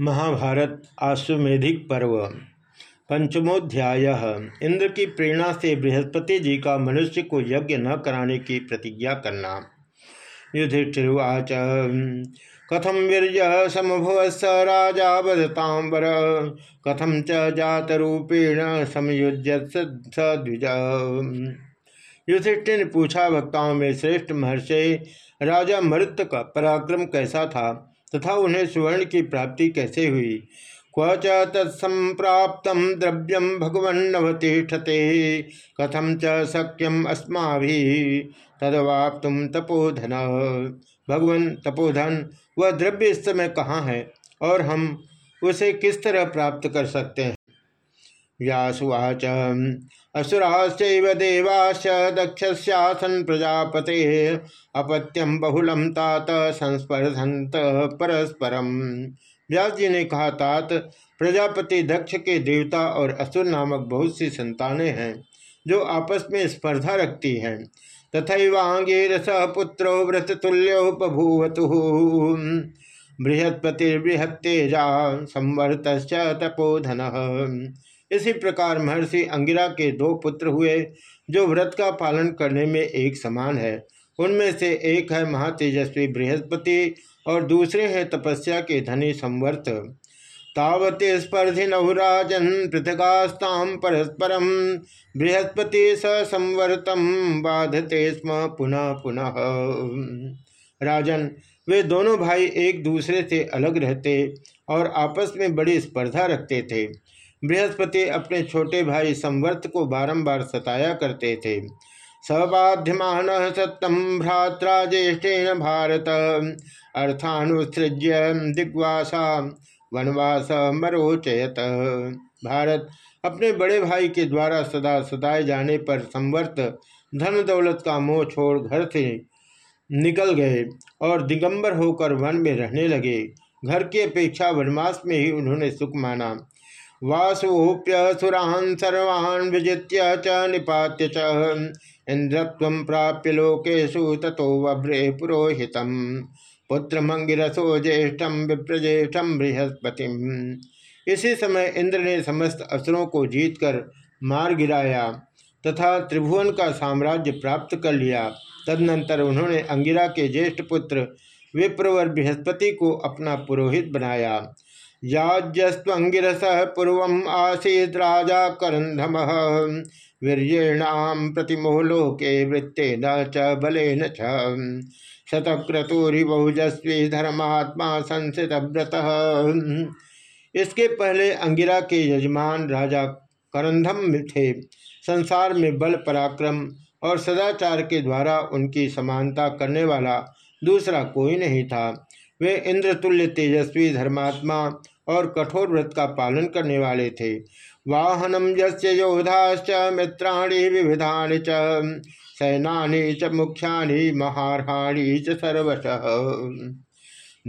महाभारत आश्वेधिक पर्व। पंचमोध्याय। इंद्र की प्रेरणा से बृहस्पति जी का मनुष्य को यज्ञ न कराने की प्रतिज्ञा करना। युधिष्ठिर्वाच कथम वीर समभुव स राजा वदतांबर? कथम च जात रूपेण समयुज्य स द्विज युधिष्ठिर ने पूछा वक्ताओं में श्रेष्ठ महर्षि, राजा मरुत का पराक्रम कैसा था? तथा उन्हें सुवर्ण की प्राप्ति कैसे हुई? क्वच च तत्संप्राप्त द्रव्यम भगवन्नवतिष्ठते कथम च शक्यम अस्मा तदवाप्त तपोधन। भगवन तपोधन, वह द्रव्य इस समय कहाँ है और हम उसे किस तरह प्राप्त कर सकते हैं? व्यासुवाच असुराश्चैव देवाश्च दक्षस्यासन प्रजापते अपत्यम बहुलम तात संस्पर्धंत परस्परम। व्यास जी ने कहा, तात, प्रजापति दक्ष के देवता और असुर नामक बहुत सी संतानें हैं, जो आपस में स्पर्धा रखती हैं। तथैवांगीरस पुत्रो व्रत तुल्योपभूवतु बृहस्पतिर्बृहत्तेजा संवर्त तपोधन। इसी प्रकार महर्षि अंगिरा के दो पुत्र हुए, जो व्रत का पालन करने में एक समान है। उनमें से एक है महातेजस्वी बृहस्पति और दूसरे हैं तपस्या के धनी संवर्त। तावते स्पर्धि नहुराजन पृथगास्ताम परस्परम बृहस्पति स संवर्तम बाधते स्म पुनः पुनः। राजन, वे दोनों भाई एक दूसरे से अलग रहते और आपस में बड़ी स्पर्धा रखते थे। बृहस्पति अपने छोटे भाई संवर्त को बारंबार सताया करते थे। सबाध्यमान सत्तम भ्रात्रा ज्येष्ठेन भारत। अर्थानुसृज्य दिग्वासा वनवास मरोचयत। भारत अपने बड़े भाई के द्वारा सदा सताए जाने पर संवर्त धन दौलत का मोह छोड़ घर से निकल गए और दिगंबर होकर वन में रहने लगे। घर की अपेक्षा वनवास में ही उन्होंने सुख माना। वासुप्य सुरान सर्वान् विजित्य च निपात्य च इंद्रत्व प्राप्य लोकेशु तथो वभ्रे पुरोहित पुत्र मंगिरसो ज्येष्ठम विप्रज्येष्ठम बृहस्पति इसी समय इंद्र ने समस्त असुरों को जीतकर मार गिराया तथा त्रिभुवन का साम्राज्य प्राप्त कर लिया। तदनंतर उन्होंने अंगिरा के ज्येष्ठ पुत्र विप्रवर बृहस्पति को अपना पुरोहित बनाया। याज्यस्वंगिरस पूर्व आसीद राजा करंधम वीर्येणाम प्रतिमोलोके वृत्ते न च बलेन च। शतक्रतुरी बहुजस्वी धर्मात्मा संसित व्रत इसके पहले अंगिरा के यजमान राजा करंधम थे। संसार में बल, पराक्रम और सदाचार के द्वारा उनकी समानता करने वाला दूसरा कोई नहीं था। वे इंद्रतुल्य तेजस्वी धर्मात्मा और कठोर व्रत का पालन करने वाले थे। वाहनम योधाश्च मित्राणी विविधा च। सैनानी च मुख्यानि महारहाणी च सर्वश।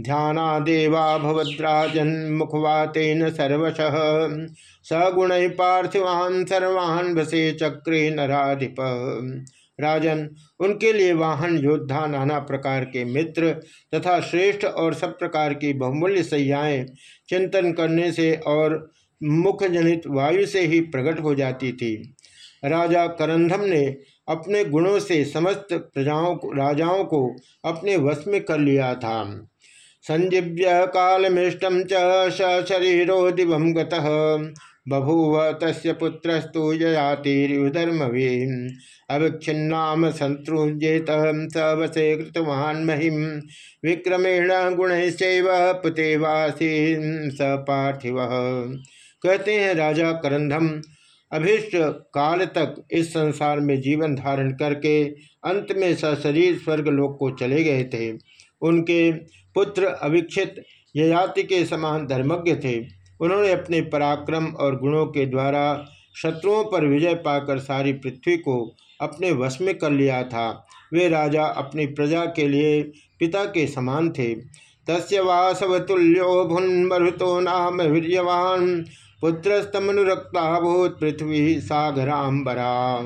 ध्यानादेवा भवद्राजन मुखवातेन सर्वश। सगुण पार्थिवान सर्वान् वसे चक्रे नाधिप राजन, उनके लिए वाहन, योद्धा, नाना प्रकार के मित्र तथा श्रेष्ठ और सब प्रकार की बहुमूल्य सैयाएँ चिंतन करने से और मुख जनित वायु से ही प्रकट हो जाती थी। राजा करंधम ने अपने गुणों से समस्त प्रजाओं को राजाओं को अपने वश में कर लिया था। संजीव्य कालमिष्टम च शरीरो दिवम बभूव तस् पुत्रस्तु ययातिर्युधर्मवी अविच्छिन्नाम संतृजेत स वसे कृतवान् महिम विक्रमेण गुणैश्चैव पुतेवासी स पार्थिव। कहते हैं राजा करंधम अभिष्ट काल तक इस संसार में जीवन धारण करके अंत में सशरीर स्वर्गलोक को चले गए थे। उनके पुत्र अभिक्षित ययाति के समान धर्मज्ञ थे। उन्होंने अपने पराक्रम और गुणों के द्वारा शत्रुओं पर विजय पाकर सारी पृथ्वी को अपने वश में कर लिया था। वे राजा अपनी प्रजा के लिए पिता के समान थे। तस्य वासवतुल्यो भुन्मरुतो नाम वीर्यवान, पुत्रस्तमनुरक्ता भूत पृथ्वी सागराम्बरा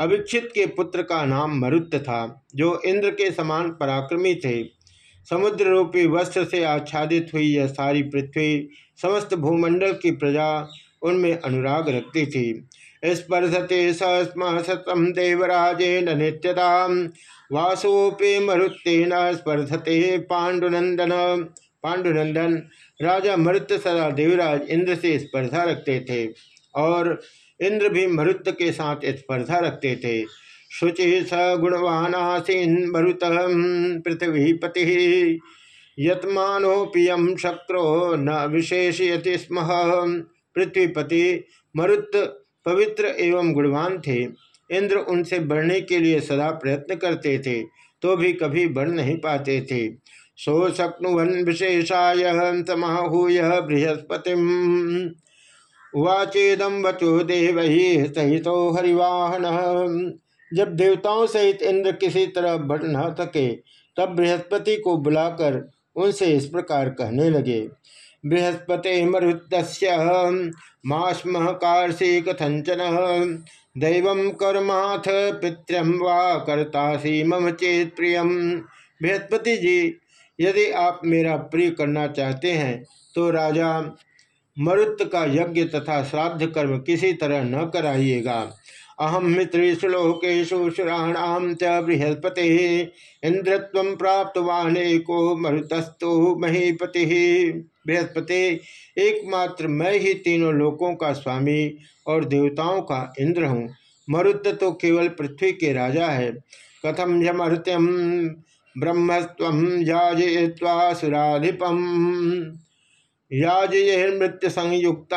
अभिक्षित के पुत्र का नाम मरुत था, जो इंद्र के समान पराक्रमी थे। समुद्र रूपी वस्त्र से आच्छादित हुई यह सारी पृथ्वी समस्त भूमंडल की प्रजा उनमें अनुराग रखती थी। स्पर्धते सस्म सतम देवराजेन नित्यता वासोपे मरुत्तेन स्पर्धते पांडुनंदन पांडुनंदन राजा मरुत सदा देवराज इंद्र से स्पर्धा रखते थे और इंद्र भी मरुत के साथ स्पर्धा रखते थे। शुचि स गुणवानासीन मरुत पृथ्वीपति। यत्मानोपियम शक्रो न विशेषयति स्म। पृथ्वीपति मरुत पवित्र एवं गुणवान थे। इंद्र उनसे बढ़ने के लिए सदा प्रयत्न करते थे तो भी कभी बढ़ नहीं पाते थे। सो शक्नुवन विशेषाय समाहूय बृहस्पति वाचेदम वचो देव ही सहित हरिवाहन। जब देवताओं सहित इंद्र किसी तरह बढ़ न सके तब बृहस्पति को बुलाकर उनसे इस प्रकार कहने लगे, बृहस्पति मरुत मास्म कार्षिक कथंचन दैव कर्माथ पितृम वा करतासी मम चेत प्रियम। बृहस्पति जी, यदि आप मेरा प्रिय करना चाहते हैं तो राजा, मरुत का यज्ञ तथा श्राद्ध कर्म किसी तरह न कराइएगा। अहम मित्रेशु लोकेशु च बृहस्पति इंद्रत्व प्राप्तवान एको मरुतस्तु महीपति। बृहस्पति एकमात्र मैं ही तीनों लोकों का स्वामी और देवताओं का इंद्र हूँ। मरुत तो केवल पृथ्वी के राजा है। कथम यमृत्यम ब्रह्मस्व याजय्वा सुराधिपम याजयमृत्य संयुक्त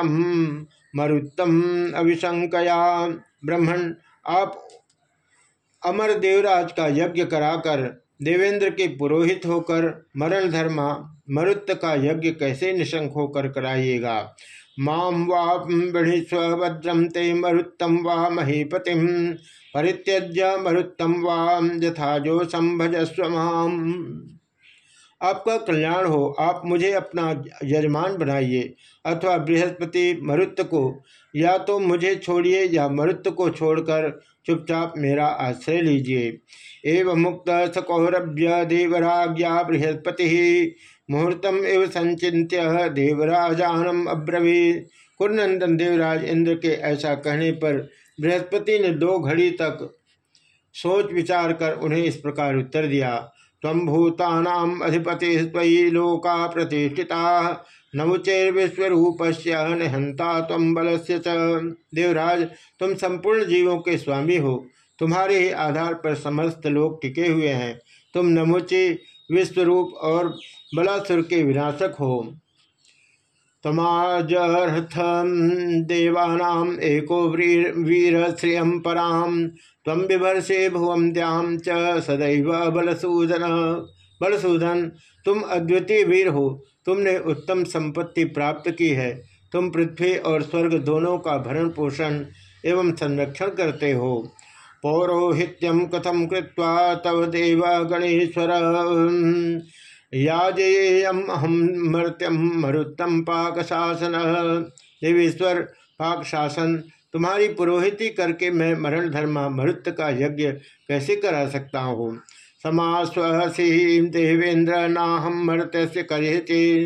मरुत्तम अभिशंकया ब्रह्मण, आप अमर देवराज का यज्ञ कराकर देवेंद्र के पुरोहित होकर मरण धर्मा मरुत का यज्ञ कैसे निशंक होकर कराइएगा? माम वाणीस्व भद्रम ते मरुत्तम वा महीपति, परित्यज्य मरुत्तम वाम यथा जो संभजस्व माम। आपका कल्याण हो, आप मुझे अपना यजमान बनाइए अथवा बृहस्पति मरुत को, या तो मुझे छोड़िए या मरुत को छोड़कर चुपचाप मेरा आश्रय लीजिए। एवं मुक्त सकौरभ्य देवराज्ञा बृहस्पति मुहूर्तम एवं संचित्य देवराजानम अब्रवी कुरनंदन देवराज इंद्र के ऐसा कहने पर बृहस्पति ने दो घड़ी तक सोच विचार कर उन्हें इस प्रकार उत्तर दिया। तम लोका प्रतिष्ठिता। नमुचेर्विश्वरूप से निहंता तम बल से देवराज, तुम संपूर्ण जीवों के स्वामी हो। तुम्हारे ही आधार पर समस्त लोग टिके हुए हैं। तुम नमुचे विश्वरूप और बलासुर के विनाशक हो। तमाजर्थम देवानाम एको वीर श्रियम पराम तम विभर्षे भुवम द्याम च सदैव बलसूदन बलसूदन, तुम अद्वितीय वीर हो, तुमने उत्तम संपत्ति प्राप्त की है, तुम पृथ्वी और स्वर्ग दोनों का भरण पोषण एवं संरक्षण करते हो। पौरोहित्यम कथम कृत्वा तव देव गणेश्वर याजेयम हम मृत्यम मरुत्तम पाक शासन देवेश्वर पाक शासन तुम्हारी पुरोहिती करके मैं मरण धर्मा मरुत का यज्ञ कैसे करा सकता हूँ? समास्वसी देवेंद्र नाहम मृत से करेचे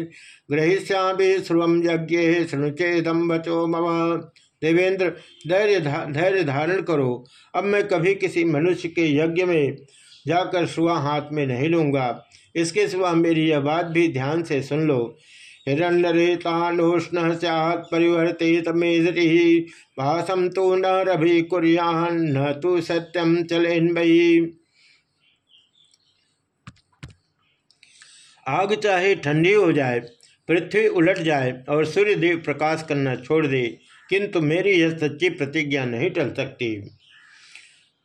ग्रहिष्यामी ध्रुव यज्ञ शुणुचेदम बचो मम। देवेंद्र धैर्य धैर्य धारण करो। अब मैं कभी किसी मनुष्य के यज्ञ में जाकर सुहा हाथ में नहीं लूँगा। इसके सिवा मेरी यह बात भी ध्यान से सुन लो। हिरण्यरेतानोष्ण सैत् परिवर्तित मेजरी भाषम तो न रभि कुरियान, न तो सत्यम चलेन आग चाहे ठंडी हो जाए, पृथ्वी उलट जाए और सूर्य देव प्रकाश करना छोड़ दे, किंतु मेरी यह सच्ची प्रतिज्ञा नहीं टल सकती।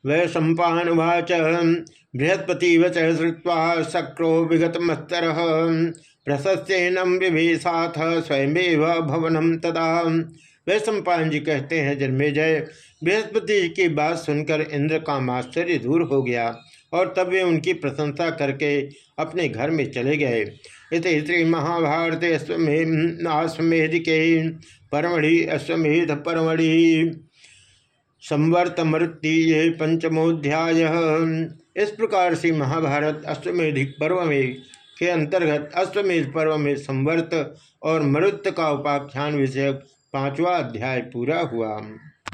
वै सम्पावाच बृहस्पति वच श्रुवा शक्रो विगत मस्तर प्रशस्नम विभेषाथ स्वयं भवनम तदा। सम्पान जी कहते हैं जन्मे जय बृहस्पति की बात सुनकर इंद्र का आश्चर्य दूर हो गया और तब वे उनकी प्रशंसा करके अपने घर में चले गए। इस श्री महाभारत अश्वमेध के परमढ़ि, अश्वमेध परमढ़ि। संवर्त मृत्यु पंचमोध्याय। इस प्रकार से महाभारत अष्टमेधिक पर्व में के अंतर्गत अष्टमेध पर्व में संवर्त और मरुत का उपाख्यान विषय पांचवा अध्याय पूरा हुआ।